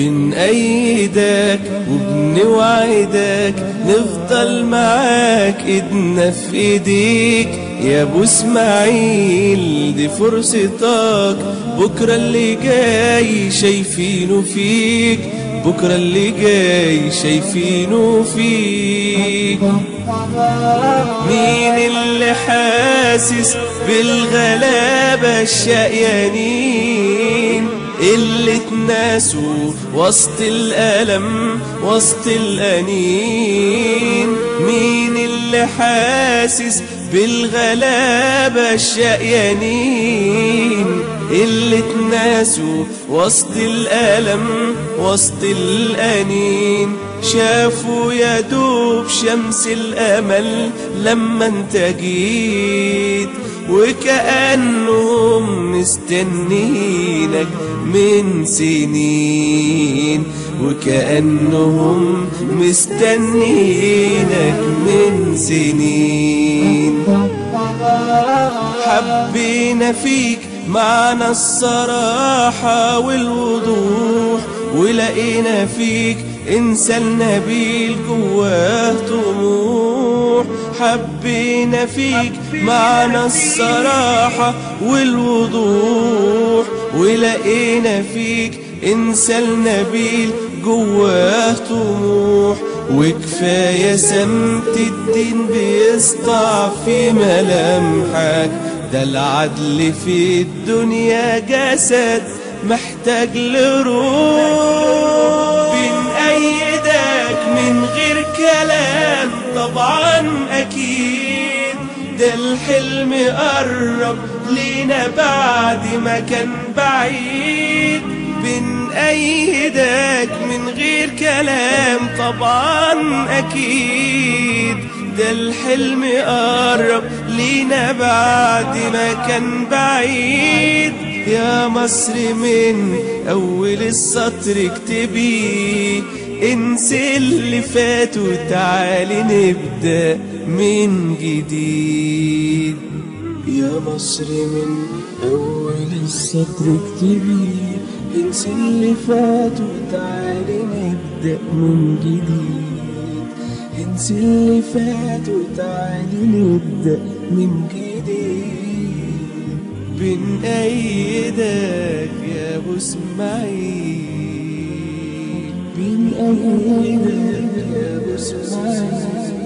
بنأيدك وبنوعدك نفضل معاك ايدنا في ايديك يا أبو إسماعيل دي فرصتك. بكرة اللي جاي شايفينه فيك. بكرة اللي جاي شايفينه فيك. مين اللي حاسس بالغلابة الشقيانين؟ اللي اتناسوا وسط الألم وسط الأنين. مين اللي حاسس بالغلابة الشقيانين اللي اتناسوا وسط الألم وسط الأنين. شافوا يا دوب شمس الأمل لما انت جيت وكأنهم مستنينك من سنين وكأنهم مستنينك من سنين. حبينا فيك معنى الصراحة والوضوح ولقينا فيك إنسان نبيل جواه طموح. حبينا فيك معنى الصراحة والوضوح. ولقينا فيك إنسان نبيل جواه طموح. وكفاية سمت الدين بيسطع في ملامحك. ده العدل في الدنيا جسد محتاج لروح. طبعا أكيد. ده الحلم قرب لينا بعد ما كان بعيد. بنأيدك من غير كلام طبعا أكيد. ده الحلم قرب لينا بعد ما كان بعيد. يا مصر من أول السطر اكتبي انسي اللي فات وتعالي نبدأ من جديد. يا مصر من أول السطر اكتبي انسي اللي فات وتعالي نبدأ من جديد. انسي اللي فات وتعالي نبدأ من جديد. بنأيدك يا أبو إسماعيل. بنأيدك يا أبو اسماعيل